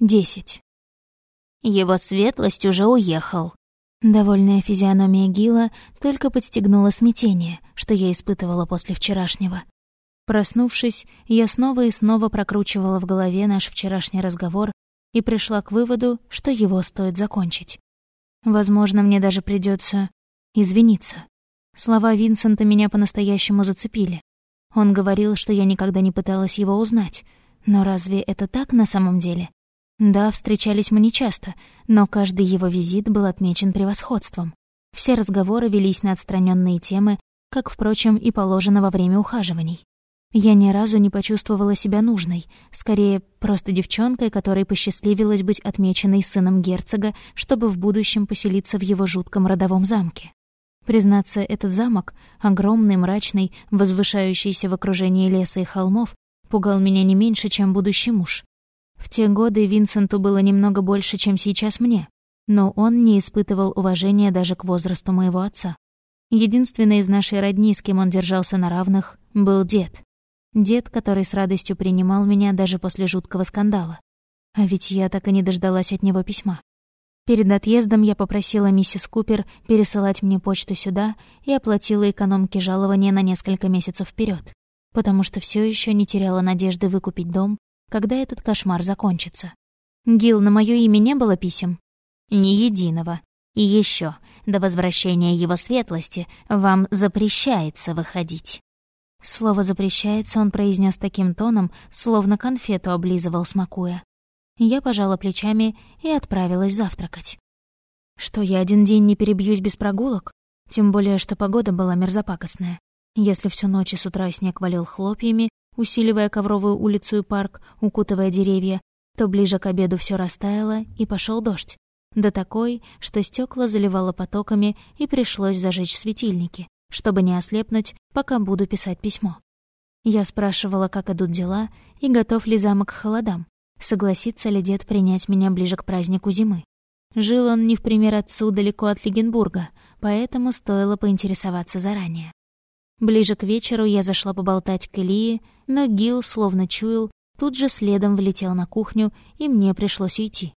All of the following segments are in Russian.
Десять. Его светлость уже уехал. Довольная физиономия Гила только подстегнула смятение, что я испытывала после вчерашнего. Проснувшись, я снова и снова прокручивала в голове наш вчерашний разговор и пришла к выводу, что его стоит закончить. Возможно, мне даже придется извиниться. Слова Винсента меня по-настоящему зацепили. Он говорил, что я никогда не пыталась его узнать. Но разве это так на самом деле? Да, встречались мы нечасто, но каждый его визит был отмечен превосходством. Все разговоры велись на отстраненные темы, как, впрочем, и положено во время ухаживаний. Я ни разу не почувствовала себя нужной, скорее, просто девчонкой, которой посчастливилось быть отмеченной сыном герцога, чтобы в будущем поселиться в его жутком родовом замке. Признаться, этот замок, огромный, мрачный, возвышающийся в окружении леса и холмов, пугал меня не меньше, чем будущий муж. В те годы Винсенту было немного больше, чем сейчас мне, но он не испытывал уважения даже к возрасту моего отца. Единственный из нашей родни, с кем он держался на равных, был дед. Дед, который с радостью принимал меня даже после жуткого скандала. А ведь я так и не дождалась от него письма. Перед отъездом я попросила миссис Купер пересылать мне почту сюда и оплатила экономке жалования на несколько месяцев вперед, потому что все еще не теряла надежды выкупить дом когда этот кошмар закончится. Гил, на моё имя не было писем? Ни единого. И еще, до возвращения его светлости вам запрещается выходить. Слово «запрещается» он произнес таким тоном, словно конфету облизывал, смакуя. Я пожала плечами и отправилась завтракать. Что, я один день не перебьюсь без прогулок? Тем более, что погода была мерзопакостная. Если всю ночь и с утра снег валил хлопьями, усиливая ковровую улицу и парк, укутывая деревья, то ближе к обеду все растаяло, и пошел дождь. Да такой, что стекла заливало потоками, и пришлось зажечь светильники, чтобы не ослепнуть, пока буду писать письмо. Я спрашивала, как идут дела, и готов ли замок к холодам, согласится ли дед принять меня ближе к празднику зимы. Жил он не в пример отцу далеко от Легенбурга, поэтому стоило поинтересоваться заранее. Ближе к вечеру я зашла поболтать к Илии, но Гил, словно чуял, тут же следом влетел на кухню, и мне пришлось уйти.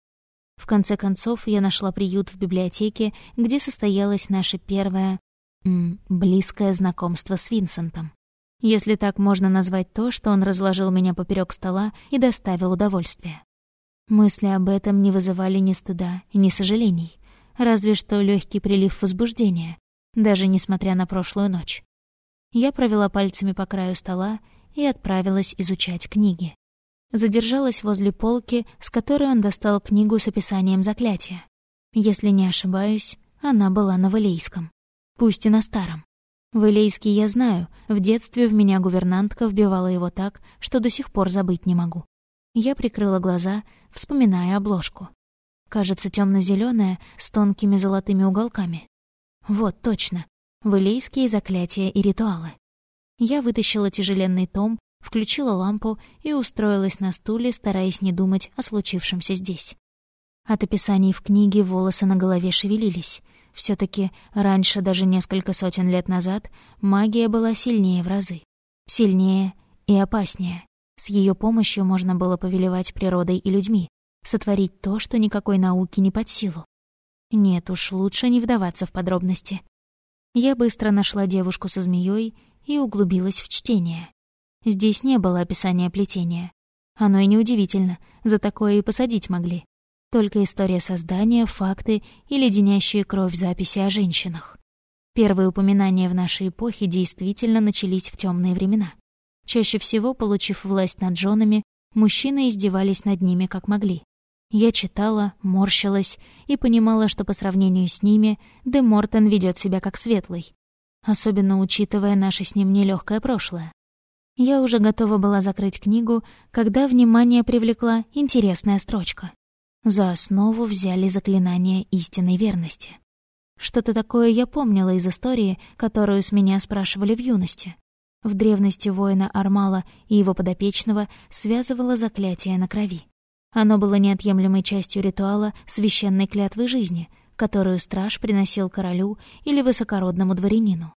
В конце концов, я нашла приют в библиотеке, где состоялось наше первое... М, близкое знакомство с Винсентом. Если так можно назвать то, что он разложил меня поперек стола и доставил удовольствие. Мысли об этом не вызывали ни стыда, ни сожалений, разве что легкий прилив возбуждения, даже несмотря на прошлую ночь. Я провела пальцами по краю стола и отправилась изучать книги. Задержалась возле полки, с которой он достал книгу с описанием заклятия. Если не ошибаюсь, она была на валейском. Пусть и на старом. Валейский я знаю, в детстве в меня гувернантка вбивала его так, что до сих пор забыть не могу. Я прикрыла глаза, вспоминая обложку. Кажется, темно зеленая с тонкими золотыми уголками. Вот, точно вылейские заклятия и ритуалы. Я вытащила тяжеленный том, включила лампу и устроилась на стуле, стараясь не думать о случившемся здесь. От описаний в книге волосы на голове шевелились. все таки раньше, даже несколько сотен лет назад, магия была сильнее в разы. Сильнее и опаснее. С ее помощью можно было повелевать природой и людьми, сотворить то, что никакой науке не под силу. Нет уж, лучше не вдаваться в подробности. Я быстро нашла девушку со змеей и углубилась в чтение. Здесь не было описания плетения. Оно и неудивительно, за такое и посадить могли. Только история создания, факты и леденящие кровь записи о женщинах. Первые упоминания в нашей эпохе действительно начались в темные времена. Чаще всего, получив власть над женами, мужчины издевались над ними как могли. Я читала, морщилась и понимала, что по сравнению с ними Де Мортон ведет себя как светлый, особенно учитывая наше с ним нелегкое прошлое. Я уже готова была закрыть книгу, когда внимание привлекла интересная строчка. За основу взяли заклинание истинной верности. Что-то такое я помнила из истории, которую с меня спрашивали в юности. В древности воина Армала и его подопечного связывало заклятие на крови. Оно было неотъемлемой частью ритуала священной клятвы жизни, которую страж приносил королю или высокородному дворянину.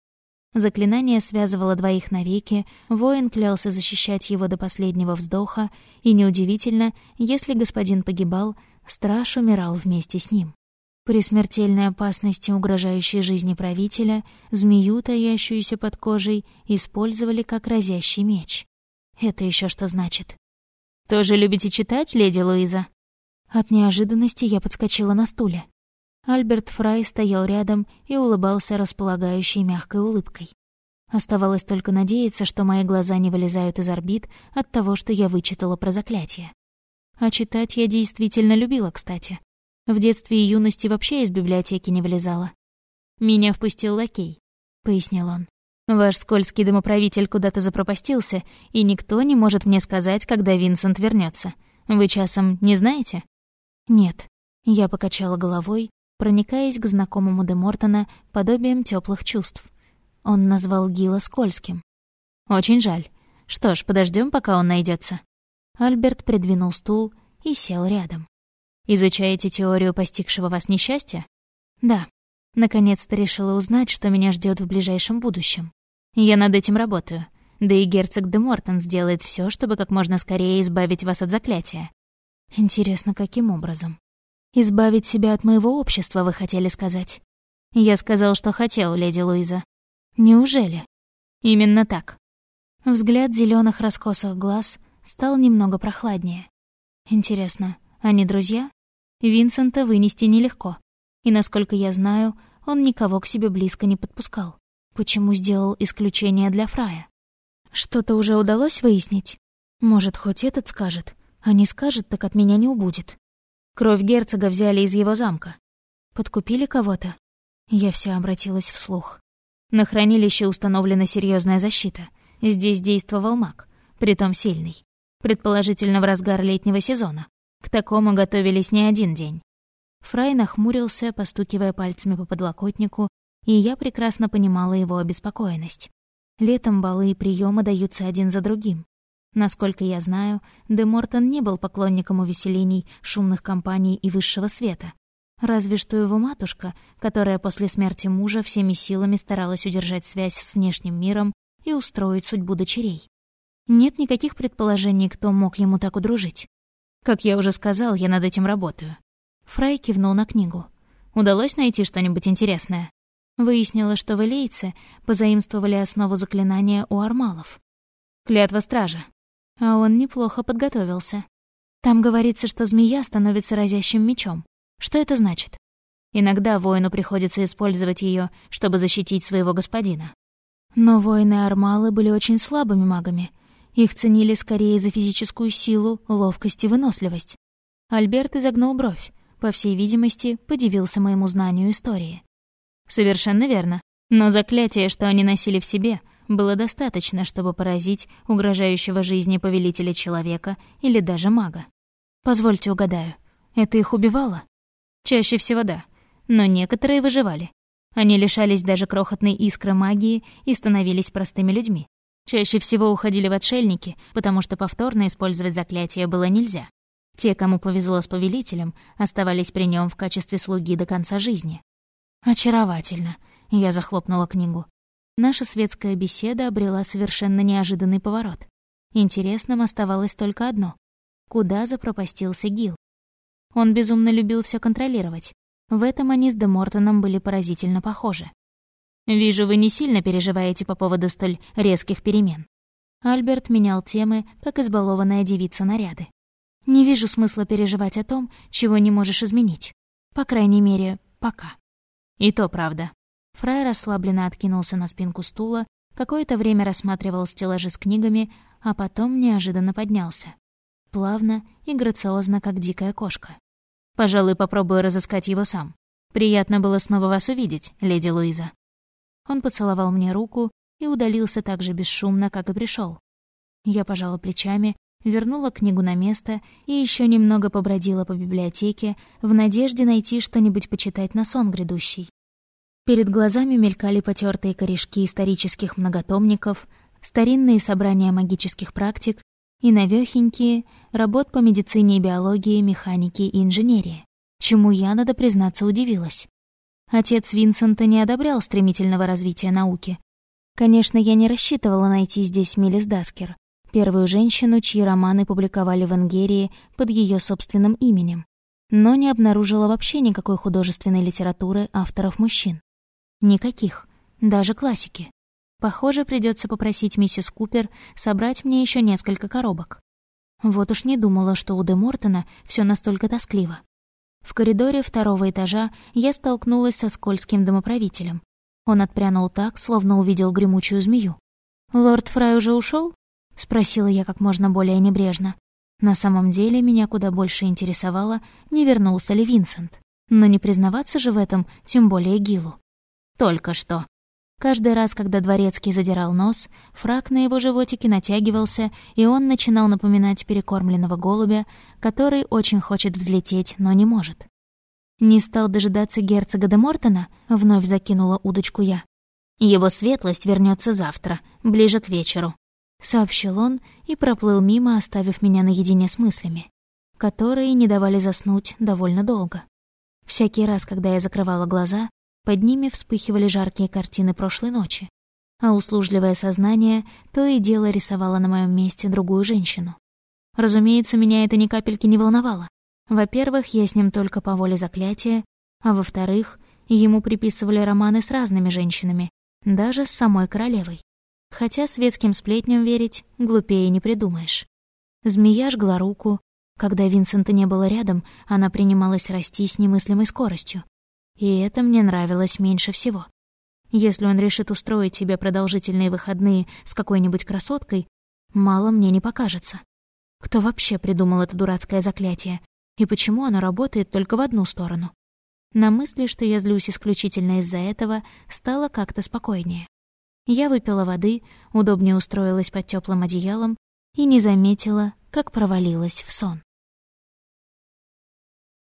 Заклинание связывало двоих навеки, воин клялся защищать его до последнего вздоха, и неудивительно, если господин погибал, страж умирал вместе с ним. При смертельной опасности, угрожающей жизни правителя, змею, таящуюся под кожей, использовали как разящий меч. Это еще что значит? «Тоже любите читать, леди Луиза?» От неожиданности я подскочила на стуле. Альберт Фрай стоял рядом и улыбался располагающей мягкой улыбкой. Оставалось только надеяться, что мои глаза не вылезают из орбит от того, что я вычитала про заклятие. А читать я действительно любила, кстати. В детстве и юности вообще из библиотеки не вылезала. «Меня впустил лакей», — пояснил он. «Ваш скользкий домоправитель куда-то запропастился, и никто не может мне сказать, когда Винсент вернется. Вы часом не знаете?» «Нет». Я покачала головой, проникаясь к знакомому де Мортона подобием теплых чувств. Он назвал Гила скользким. «Очень жаль. Что ж, подождем, пока он найдется. Альберт придвинул стул и сел рядом. Изучаете теорию постигшего вас несчастья? Да. Наконец-то решила узнать, что меня ждет в ближайшем будущем. Я над этим работаю. Да и герцог де Мортон сделает все, чтобы как можно скорее избавить вас от заклятия. Интересно, каким образом? Избавить себя от моего общества, вы хотели сказать? Я сказал, что хотел, леди Луиза. Неужели? Именно так. Взгляд зеленых раскосых глаз стал немного прохладнее. Интересно, они друзья? Винсента вынести нелегко. И, насколько я знаю, он никого к себе близко не подпускал. Почему сделал исключение для Фрая? Что-то уже удалось выяснить? Может, хоть этот скажет, а не скажет, так от меня не убудет. Кровь герцога взяли из его замка. Подкупили кого-то? Я все обратилась вслух. На хранилище установлена серьезная защита. Здесь действовал маг, притом сильный. Предположительно, в разгар летнего сезона. К такому готовились не один день. Фрай нахмурился, постукивая пальцами по подлокотнику, и я прекрасно понимала его обеспокоенность. Летом балы и приемы даются один за другим. Насколько я знаю, Де Мортон не был поклонником увеселений, шумных компаний и высшего света. Разве что его матушка, которая после смерти мужа всеми силами старалась удержать связь с внешним миром и устроить судьбу дочерей. Нет никаких предположений, кто мог ему так удружить. Как я уже сказал, я над этим работаю. Фрай кивнул на книгу. Удалось найти что-нибудь интересное? Выяснила, что в Элейце позаимствовали основу заклинания у армалов. Клятва стража. А он неплохо подготовился. Там говорится, что змея становится разящим мечом. Что это значит? Иногда воину приходится использовать ее, чтобы защитить своего господина. Но воины-армалы были очень слабыми магами, их ценили скорее за физическую силу, ловкость и выносливость. Альберт изогнул бровь, по всей видимости, подивился моему знанию истории. Совершенно верно. Но заклятие, что они носили в себе, было достаточно, чтобы поразить угрожающего жизни повелителя человека или даже мага. Позвольте угадаю, это их убивало? Чаще всего да, но некоторые выживали. Они лишались даже крохотной искры магии и становились простыми людьми. Чаще всего уходили в отшельники, потому что повторно использовать заклятие было нельзя. Те, кому повезло с повелителем, оставались при нем в качестве слуги до конца жизни. «Очаровательно», — я захлопнула книгу. Наша светская беседа обрела совершенно неожиданный поворот. Интересным оставалось только одно — куда запропастился Гил. Он безумно любил все контролировать. В этом они с Демортоном были поразительно похожи. Вижу, вы не сильно переживаете по поводу столь резких перемен. Альберт менял темы, как избалованная девица наряды. Не вижу смысла переживать о том, чего не можешь изменить. По крайней мере, пока. И то правда. Фрай расслабленно откинулся на спинку стула, какое-то время рассматривал стеллажи с книгами, а потом неожиданно поднялся. Плавно и грациозно, как дикая кошка. Пожалуй, попробую разыскать его сам. Приятно было снова вас увидеть, леди Луиза. Он поцеловал мне руку и удалился так же бесшумно, как и пришел. Я пожала плечами, вернула книгу на место и еще немного побродила по библиотеке в надежде найти что-нибудь почитать на сон грядущий. Перед глазами мелькали потертые корешки исторических многотомников, старинные собрания магических практик и навёхенькие работ по медицине и биологии, механике и инженерии, чему я, надо признаться, удивилась. Отец Винсента не одобрял стремительного развития науки. Конечно, я не рассчитывала найти здесь Милис Даскер, первую женщину, чьи романы публиковали в Ангерии под ее собственным именем, но не обнаружила вообще никакой художественной литературы авторов мужчин. Никаких, даже классики. Похоже, придется попросить миссис Купер собрать мне еще несколько коробок. Вот уж не думала, что у Де Мортона все настолько тоскливо. В коридоре второго этажа я столкнулась со скользким домоправителем. Он отпрянул так, словно увидел гремучую змею. «Лорд Фрай уже ушел? — спросила я как можно более небрежно. На самом деле меня куда больше интересовало, не вернулся ли Винсент. Но не признаваться же в этом, тем более Гилу. Только что. Каждый раз, когда дворецкий задирал нос, фрак на его животике натягивался, и он начинал напоминать перекормленного голубя, который очень хочет взлететь, но не может. «Не стал дожидаться герцога де Мортона?» — вновь закинула удочку я. «Его светлость вернется завтра, ближе к вечеру», — сообщил он и проплыл мимо, оставив меня наедине с мыслями, которые не давали заснуть довольно долго. Всякий раз, когда я закрывала глаза, под ними вспыхивали жаркие картины прошлой ночи, а услужливое сознание то и дело рисовало на моем месте другую женщину. Разумеется, меня это ни капельки не волновало. Во-первых, я с ним только по воле заклятия, а во-вторых, ему приписывали романы с разными женщинами, даже с самой королевой. Хотя светским сплетням верить глупее не придумаешь. Змея жгла руку. Когда Винсента не было рядом, она принималась расти с немыслимой скоростью. И это мне нравилось меньше всего. Если он решит устроить себе продолжительные выходные с какой-нибудь красоткой, мало мне не покажется. Кто вообще придумал это дурацкое заклятие? И почему оно работает только в одну сторону? На мысли, что я злюсь исключительно из-за этого, стало как-то спокойнее. Я выпила воды, удобнее устроилась под теплым одеялом и не заметила, как провалилась в сон.